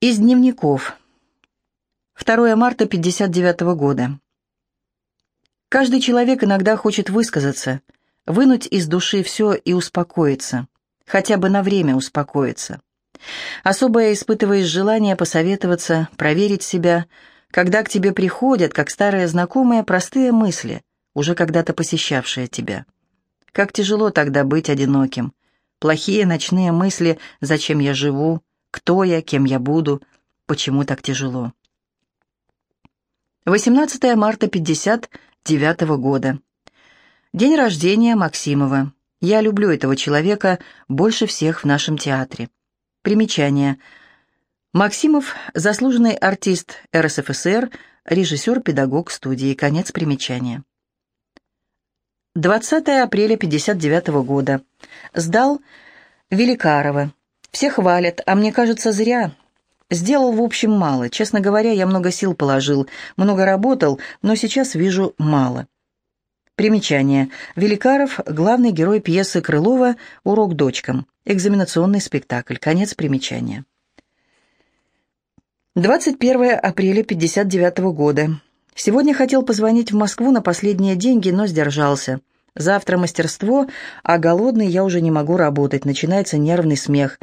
Из дневников. 2 марта 59 года. Каждый человек иногда хочет высказаться, вынуть из души все и успокоиться, хотя бы на время успокоиться. Особое испытываешь желание посоветоваться, проверить себя, когда к тебе приходят, как старые знакомые, простые мысли, уже когда-то посещавшие тебя. Как тяжело тогда быть одиноким. Плохие ночные мысли «Зачем я живу?», «Кто я?», «Кем я буду?», «Почему так тяжело?». 18 марта 59 года. День рождения Максимова. Я люблю этого человека больше всех в нашем театре. Примечание. Максимов – заслуженный артист РСФСР, режиссер, педагог студии. Конец примечания. 20 апреля 59 года. Сдал Великарова. Все хвалят, а мне кажется, зря. Сделал, в общем, мало. Честно говоря, я много сил положил, много работал, но сейчас вижу мало. Примечание. Великаров – главный герой пьесы Крылова «Урок дочкам». Экзаменационный спектакль. Конец примечания. 21 апреля 59 года. Сегодня хотел позвонить в Москву на последние деньги, но сдержался. Завтра мастерство, а голодный я уже не могу работать, начинается нервный смех.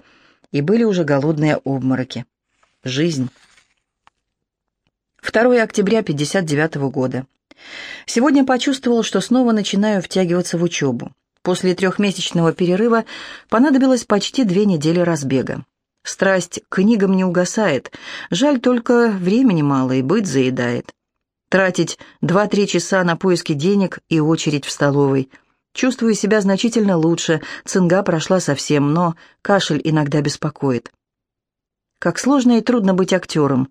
И были уже голодные обмороки. Жизнь. 2 октября 59 года. Сегодня почувствовал, что снова начинаю втягиваться в учебу. После трехмесячного перерыва понадобилось почти две недели разбега. Страсть к книгам не угасает, жаль только времени мало и быт заедает. Тратить два-три часа на поиски денег и очередь в столовой. Чувствую себя значительно лучше, цинга прошла совсем, но кашель иногда беспокоит. Как сложно и трудно быть актером.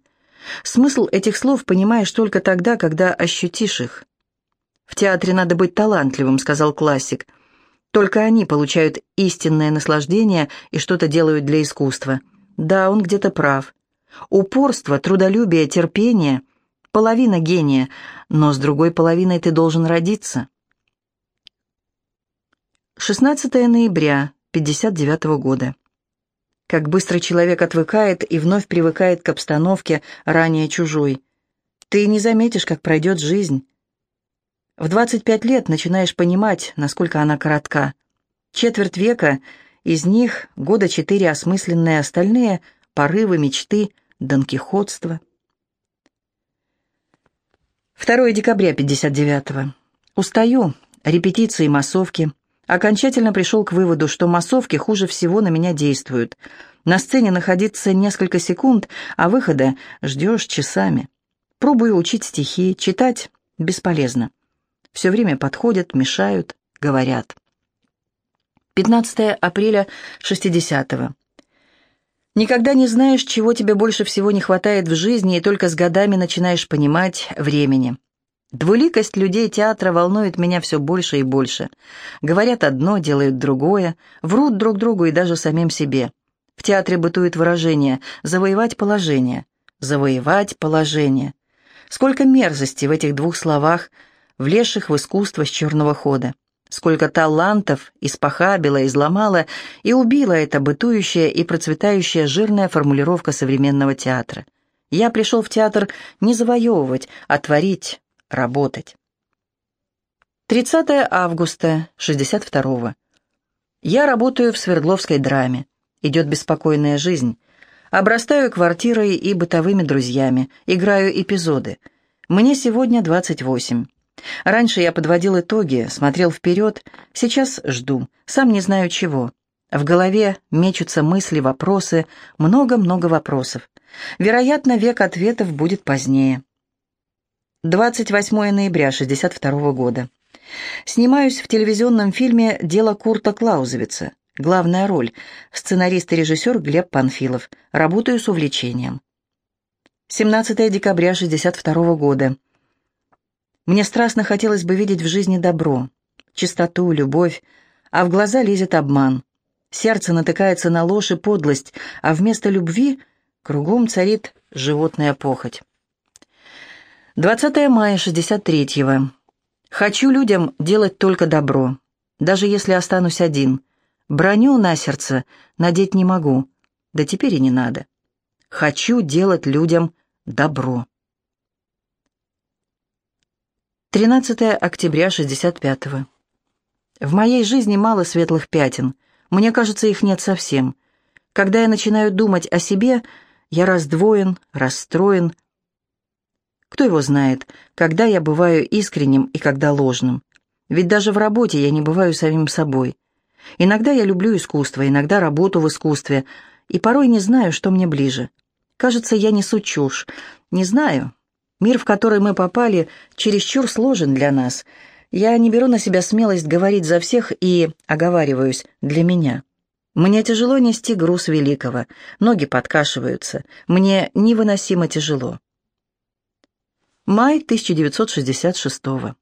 Смысл этих слов понимаешь только тогда, когда ощутишь их. «В театре надо быть талантливым», — сказал классик. «Только они получают истинное наслаждение и что-то делают для искусства». Да, он где-то прав. Упорство, трудолюбие, терпение — половина гения, но с другой половиной ты должен родиться. 16 ноября 59 года. Как быстро человек отвыкает и вновь привыкает к обстановке, ранее чужой. Ты не заметишь, как пройдет жизнь. В 25 лет начинаешь понимать, насколько она коротка. Четверть века, из них года четыре осмысленные, остальные — порывы, мечты, донкихотство. 2 декабря 59-го. Устаю, репетиции, массовки — Окончательно пришел к выводу, что массовки хуже всего на меня действуют. На сцене находиться несколько секунд, а выхода ждешь часами. Пробую учить стихи, читать бесполезно. Все время подходят, мешают, говорят. 15 апреля 60-го. Никогда не знаешь, чего тебе больше всего не хватает в жизни, и только с годами начинаешь понимать времени. Двуликость людей театра волнует меня все больше и больше. Говорят одно, делают другое, врут друг другу и даже самим себе. В театре бытует выражение «завоевать положение». «Завоевать положение». Сколько мерзости в этих двух словах, влезших в искусство с черного хода. Сколько талантов испохабила, изломала и убила эта бытующая и процветающая жирная формулировка современного театра. Я пришел в театр не завоевывать, а творить, работать. 30 августа 62-го. Я работаю в Свердловской драме. Идет беспокойная жизнь. Обрастаю квартирой и бытовыми друзьями. Играю эпизоды. Мне сегодня 28. Раньше я подводил итоги, смотрел вперед. Сейчас жду. Сам не знаю чего. В голове мечутся мысли, вопросы. Много-много вопросов. Вероятно, век ответов будет позднее. 28 ноября 62 года. Снимаюсь в телевизионном фильме «Дело Курта Клаузевица». Главная роль. Сценарист и режиссер Глеб Панфилов. Работаю с увлечением. 17 декабря 62 года. Мне страстно хотелось бы видеть в жизни добро, чистоту, любовь, а в глаза лезет обман. Сердце натыкается на ложь и подлость, а вместо любви кругом царит животная похоть. 20 мая 63-го. Хочу людям делать только добро, даже если останусь один. Броню на сердце надеть не могу, да теперь и не надо. Хочу делать людям добро. 13 октября 65-го. В моей жизни мало светлых пятен. Мне кажется, их нет совсем. Когда я начинаю думать о себе, я раздвоен, расстроен. Кто его знает, когда я бываю искренним и когда ложным. Ведь даже в работе я не бываю самим собой. Иногда я люблю искусство, иногда работу в искусстве, и порой не знаю, что мне ближе. Кажется, я несу чушь. Не знаю, Мир, в который мы попали, чересчур сложен для нас. Я не беру на себя смелость говорить за всех и оговариваюсь для меня. Мне тяжело нести груз великого, ноги подкашиваются, мне невыносимо тяжело. Май 1966 -го.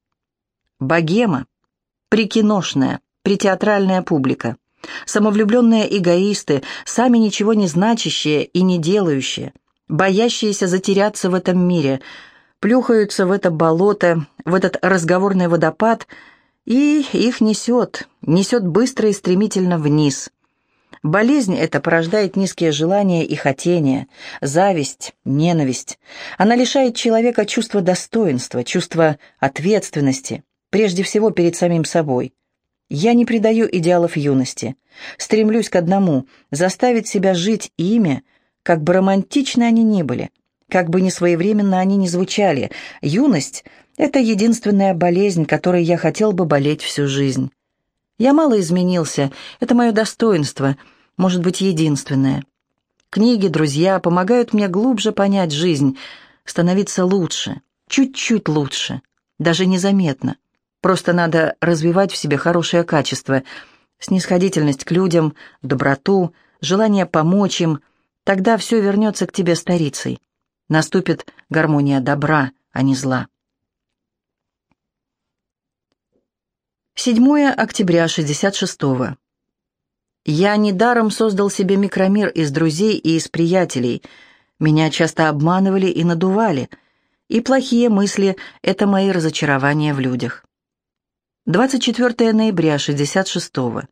Богема, прикиношная, притеатральная публика, самовлюбленные эгоисты, сами ничего не значащие и не делающие, боящиеся затеряться в этом мире – плюхаются в это болото, в этот разговорный водопад, и их несет, несет быстро и стремительно вниз. Болезнь эта порождает низкие желания и хотения, зависть, ненависть. Она лишает человека чувства достоинства, чувства ответственности, прежде всего перед самим собой. Я не предаю идеалов юности. Стремлюсь к одному — заставить себя жить ими, как бы романтичны они ни были — как бы ни своевременно они ни звучали, юность — это единственная болезнь, которой я хотел бы болеть всю жизнь. Я мало изменился, это мое достоинство, может быть, единственное. Книги, друзья помогают мне глубже понять жизнь, становиться лучше, чуть-чуть лучше, даже незаметно. Просто надо развивать в себе хорошее качество, снисходительность к людям, доброту, желание помочь им, тогда все вернется к тебе старицей наступит гармония добра, а не зла. 7 октября 66-го. Я недаром создал себе микромир из друзей и из приятелей. Меня часто обманывали и надували, и плохие мысли — это мои разочарования в людях. 24 ноября 66-го.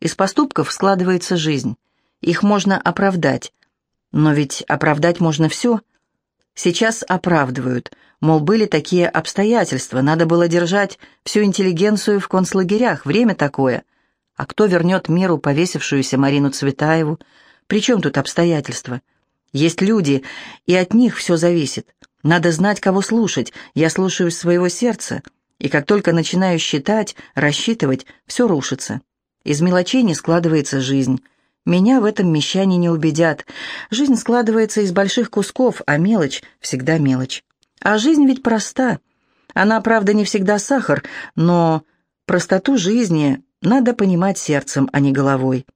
Из поступков складывается жизнь. Их можно оправдать, но ведь оправдать можно все. Сейчас оправдывают, мол, были такие обстоятельства, надо было держать всю интеллигенцию в концлагерях, время такое. А кто вернет миру повесившуюся Марину Цветаеву? При чем тут обстоятельства? Есть люди, и от них все зависит. Надо знать, кого слушать. Я слушаю своего сердца. И как только начинаю считать, рассчитывать, все рушится. Из мелочей не складывается жизнь. Меня в этом мещане не убедят. Жизнь складывается из больших кусков, а мелочь всегда мелочь. А жизнь ведь проста. Она, правда, не всегда сахар, но простоту жизни надо понимать сердцем, а не головой.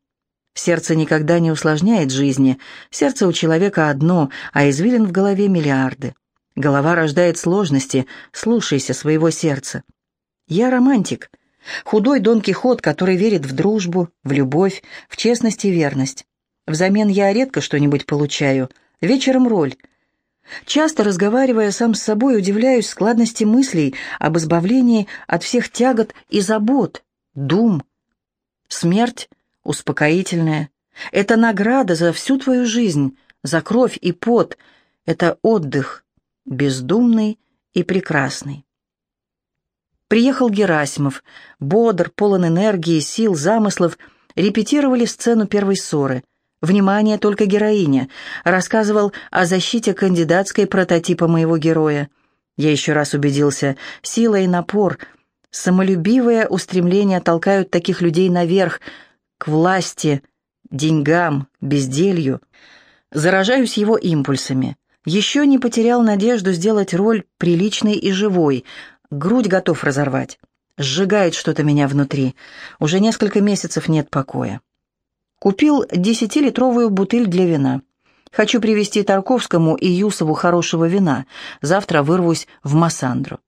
Сердце никогда не усложняет жизни. Сердце у человека одно, а извилин в голове миллиарды. Голова рождает сложности, слушайся своего сердца. Я романтик — Худой Дон Кихот, который верит в дружбу, в любовь, в честность и верность. Взамен я редко что-нибудь получаю. Вечером роль. Часто, разговаривая сам с собой, удивляюсь складности мыслей об избавлении от всех тягот и забот, дум. Смерть успокоительная. Это награда за всю твою жизнь, за кровь и пот. Это отдых, бездумный и прекрасный. Приехал Герасимов, бодр, полон энергии, сил, замыслов, репетировали сцену первой ссоры. Внимание, только героиня. Рассказывал о защите кандидатской прототипа моего героя. Я еще раз убедился, сила и напор, самолюбивое устремление толкают таких людей наверх, к власти, деньгам, безделью. Заражаюсь его импульсами. Еще не потерял надежду сделать роль приличной и живой, грудь готов разорвать. Сжигает что-то меня внутри. Уже несколько месяцев нет покоя. Купил десятилитровую бутыль для вина. Хочу привезти Тарковскому и Юсову хорошего вина. Завтра вырвусь в Массандру.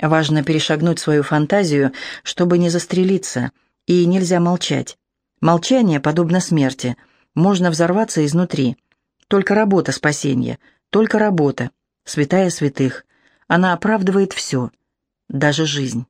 Важно перешагнуть свою фантазию, чтобы не застрелиться, и нельзя молчать. Молчание подобно смерти. Можно взорваться изнутри. Только работа спасения, только работа, святая святых. Она оправдывает все, даже жизнь.